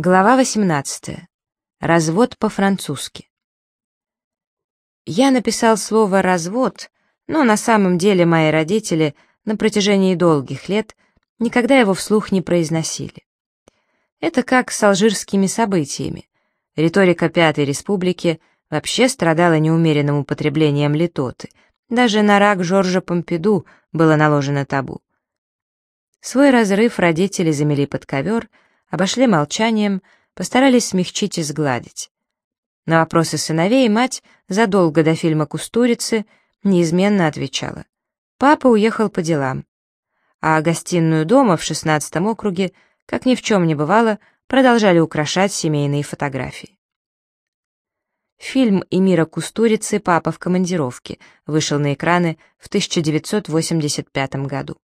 Глава 18. Развод по-французски. Я написал слово «развод», но на самом деле мои родители на протяжении долгих лет никогда его вслух не произносили. Это как с алжирскими событиями. Риторика Пятой Республики вообще страдала неумеренным употреблением литоты. Даже на рак Жоржа Помпиду было наложено табу. Свой разрыв родители замели под ковер — обошли молчанием, постарались смягчить и сгладить. На вопросы сыновей мать задолго до фильма «Кустурицы» неизменно отвечала. Папа уехал по делам. А гостиную дома в шестнадцатом округе, как ни в чем не бывало, продолжали украшать семейные фотографии. Фильм «Эмира Кустурицы. Папа в командировке» вышел на экраны в 1985 году.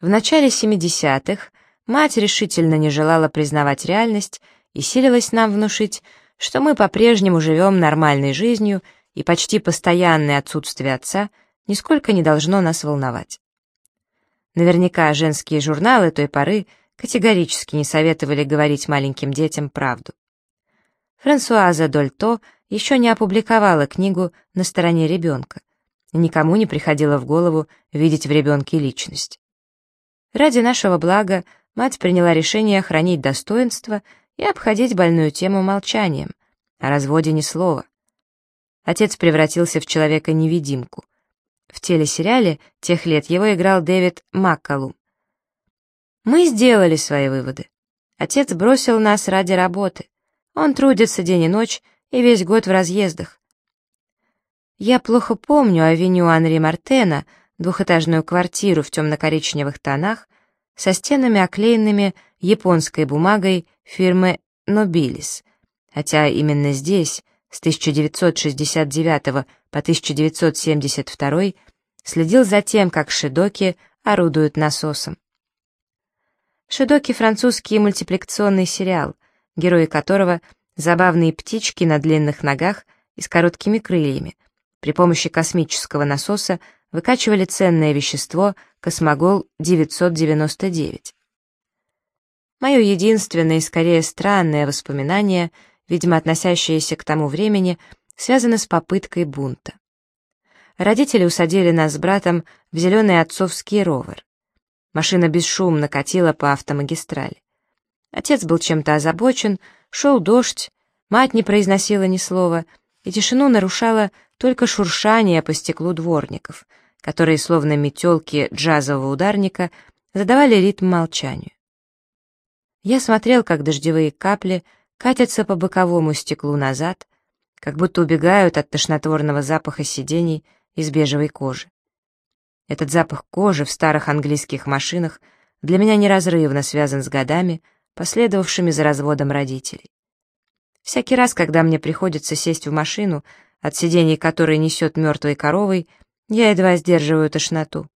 В начале 70-х Мать решительно не желала признавать реальность и силилась нам внушить, что мы по-прежнему живем нормальной жизнью, и почти постоянное отсутствие отца нисколько не должно нас волновать. Наверняка женские журналы той поры категорически не советовали говорить маленьким детям правду. Франсуаза Дольто еще не опубликовала книгу «На стороне ребенка», никому не приходило в голову видеть в ребенке личность. Ради нашего блага мать приняла решение хранить достоинство и обходить больную тему молчанием, о разводе ни слова. Отец превратился в человека-невидимку. В телесериале тех лет его играл Дэвид Маккалум. Мы сделали свои выводы. Отец бросил нас ради работы. Он трудится день и ночь и весь год в разъездах. Я плохо помню авеню Анри Мартена, двухэтажную квартиру в темно-коричневых тонах, со стенами, оклеенными японской бумагой фирмы Nobilis, хотя именно здесь, с 1969 по 1972, следил за тем, как шидоки орудуют насосом. Шидоки — французский мультипликационный сериал, герои которого — забавные птички на длинных ногах и с короткими крыльями, при помощи космического насоса выкачивали ценное вещество «Космогол-999». Мое единственное и скорее странное воспоминание, видимо относящееся к тому времени, связано с попыткой бунта. Родители усадили нас с братом в зеленый отцовский ровер. Машина бесшумно катила по автомагистрали. Отец был чем-то озабочен, шел дождь, мать не произносила ни слова, и тишину нарушало только шуршание по стеклу дворников — которые, словно метелки джазового ударника, задавали ритм молчанию. Я смотрел, как дождевые капли катятся по боковому стеклу назад, как будто убегают от тошнотворного запаха сидений из бежевой кожи. Этот запах кожи в старых английских машинах для меня неразрывно связан с годами, последовавшими за разводом родителей. Всякий раз, когда мне приходится сесть в машину, от сидений которой несет мертвой коровой, я едва сдерживаю тошноту.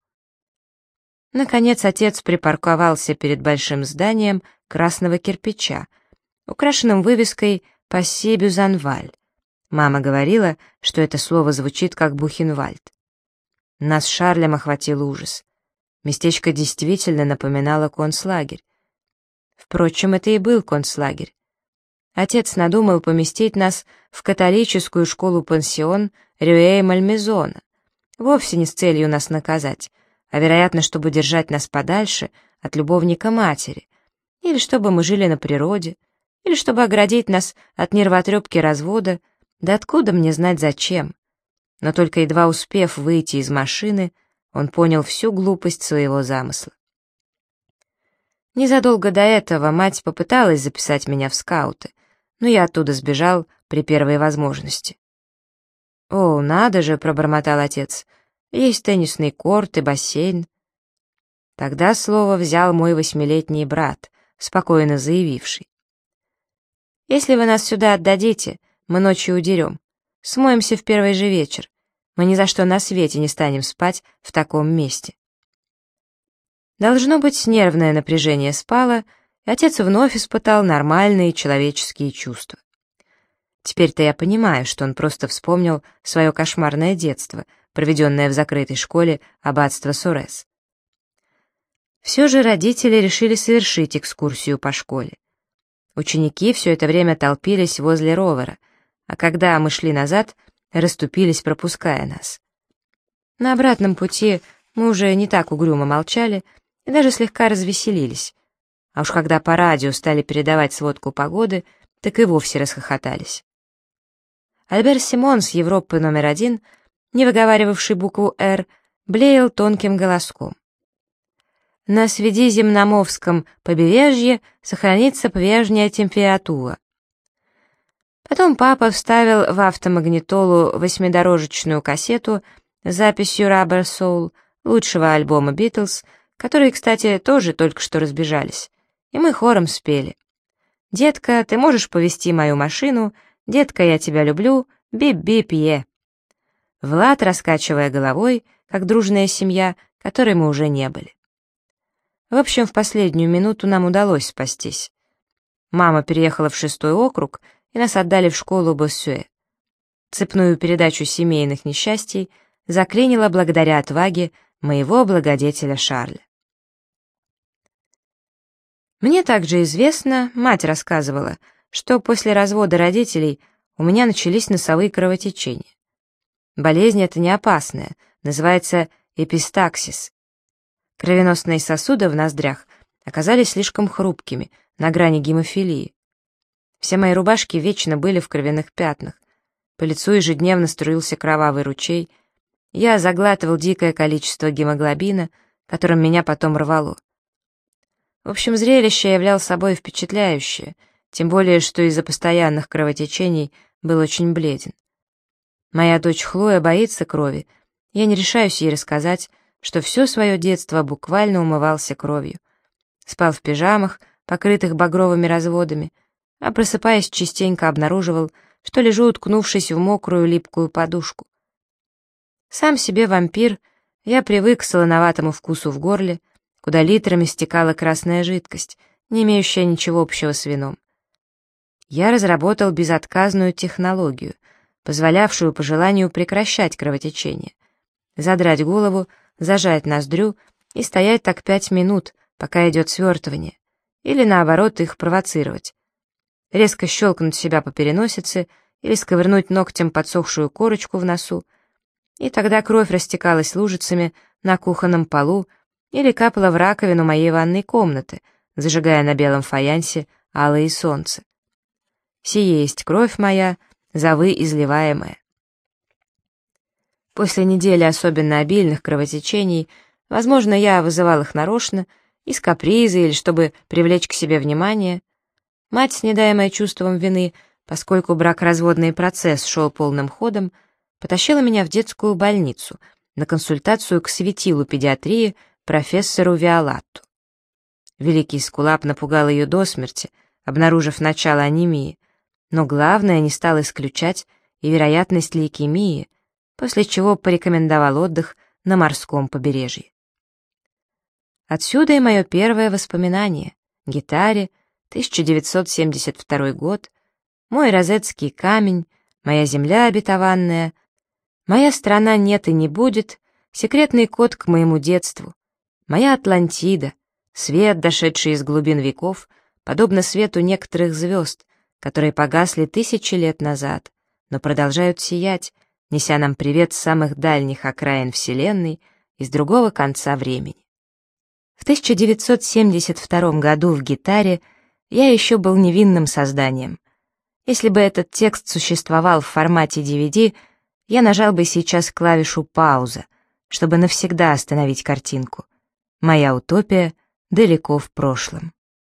Наконец отец припарковался перед большим зданием красного кирпича, украшенным вывеской «Пассе Бюзанваль». Мама говорила, что это слово звучит как Бухенвальд. Нас с Шарлем охватил ужас. Местечко действительно напоминало концлагерь. Впрочем, это и был концлагерь. Отец надумал поместить нас в католическую школу-пансион Рюэй-Мальмезона. Вовсе не с целью нас наказать, а, вероятно, чтобы держать нас подальше от любовника матери, или чтобы мы жили на природе, или чтобы оградить нас от нервотрепки развода, да откуда мне знать зачем. Но только едва успев выйти из машины, он понял всю глупость своего замысла. Незадолго до этого мать попыталась записать меня в скауты, но я оттуда сбежал при первой возможности. «О, надо же!» — пробормотал отец. «Есть теннисный корт и бассейн». Тогда слово взял мой восьмилетний брат, спокойно заявивший. «Если вы нас сюда отдадите, мы ночью удерем. Смоемся в первый же вечер. Мы ни за что на свете не станем спать в таком месте». Должно быть, нервное напряжение спало, отец вновь испытал нормальные человеческие чувства. Теперь-то я понимаю, что он просто вспомнил свое кошмарное детство, проведенное в закрытой школе аббатства Сурес. Все же родители решили совершить экскурсию по школе. Ученики все это время толпились возле ровера, а когда мы шли назад, расступились, пропуская нас. На обратном пути мы уже не так угрюмо молчали и даже слегка развеселились. А уж когда по радио стали передавать сводку погоды, так и вовсе расхохотались. Альбер Симон с Европы номер один, не выговаривавший букву «Р», блеял тонким голоском. На Сведиземномовском побережье сохранится прежняя температура. Потом папа вставил в автомагнитолу восьмидорожечную кассету с записью «Rubber Soul» лучшего альбома «Битлз», которые, кстати, тоже только что разбежались, и мы хором спели. «Детка, ты можешь повести мою машину? Детка, я тебя люблю, бип-бип-е». Влад, раскачивая головой, как дружная семья, которой мы уже не были. В общем, в последнюю минуту нам удалось спастись. Мама переехала в шестой округ, и нас отдали в школу Боссюэ. Цепную передачу семейных несчастий заклинила благодаря отваге моего благодетеля Шарля. Мне также известно, мать рассказывала, что после развода родителей у меня начались носовые кровотечения. Болезнь эта не опасная, называется эпистаксис, Кровеносные сосуды в ноздрях оказались слишком хрупкими, на грани гемофилии. Все мои рубашки вечно были в кровяных пятнах. По лицу ежедневно струился кровавый ручей. Я заглатывал дикое количество гемоглобина, которым меня потом рвало. В общем, зрелище являл собой впечатляющее, тем более, что из-за постоянных кровотечений был очень бледен. Моя дочь Хлоя боится крови, я не решаюсь ей рассказать, что все свое детство буквально умывался кровью. Спал в пижамах, покрытых багровыми разводами, а просыпаясь, частенько обнаруживал, что лежу, уткнувшись в мокрую липкую подушку. Сам себе вампир, я привык к солоноватому вкусу в горле, куда литрами стекала красная жидкость, не имеющая ничего общего с вином. Я разработал безотказную технологию, позволявшую по желанию прекращать кровотечение, задрать голову, зажать ноздрю и стоять так пять минут, пока идет свертывание, или наоборот их провоцировать. Резко щелкнуть себя по переносице или сковырнуть ногтем подсохшую корочку в носу, и тогда кровь растекалась лужицами на кухонном полу или капала в раковину моей ванной комнаты, зажигая на белом фаянсе алые солнце. Сие есть кровь моя, зовы изливаемая. После недели особенно обильных кровотечений, возможно, я вызывал их нарочно, из каприза или чтобы привлечь к себе внимание. Мать, снедаемая чувством вины, поскольку бракоразводный процесс шел полным ходом, потащила меня в детскую больницу на консультацию к светилу педиатрии профессору Виолатту. Великий скулап напугал ее до смерти, обнаружив начало анемии, но главное не стал исключать и вероятность лейкемии, после чего порекомендовал отдых на морском побережье. Отсюда и мое первое воспоминание — гитаре, 1972 год, мой розетский камень, моя земля обетованная, моя страна нет и не будет, секретный код к моему детству, моя Атлантида, свет, дошедший из глубин веков, подобно свету некоторых звезд, которые погасли тысячи лет назад, но продолжают сиять, неся нам привет с самых дальних окраин Вселенной из другого конца времени. В 1972 году в гитаре я еще был невинным созданием. Если бы этот текст существовал в формате DVD, я нажал бы сейчас клавишу «пауза», чтобы навсегда остановить картинку. Моя утопия далеко в прошлом.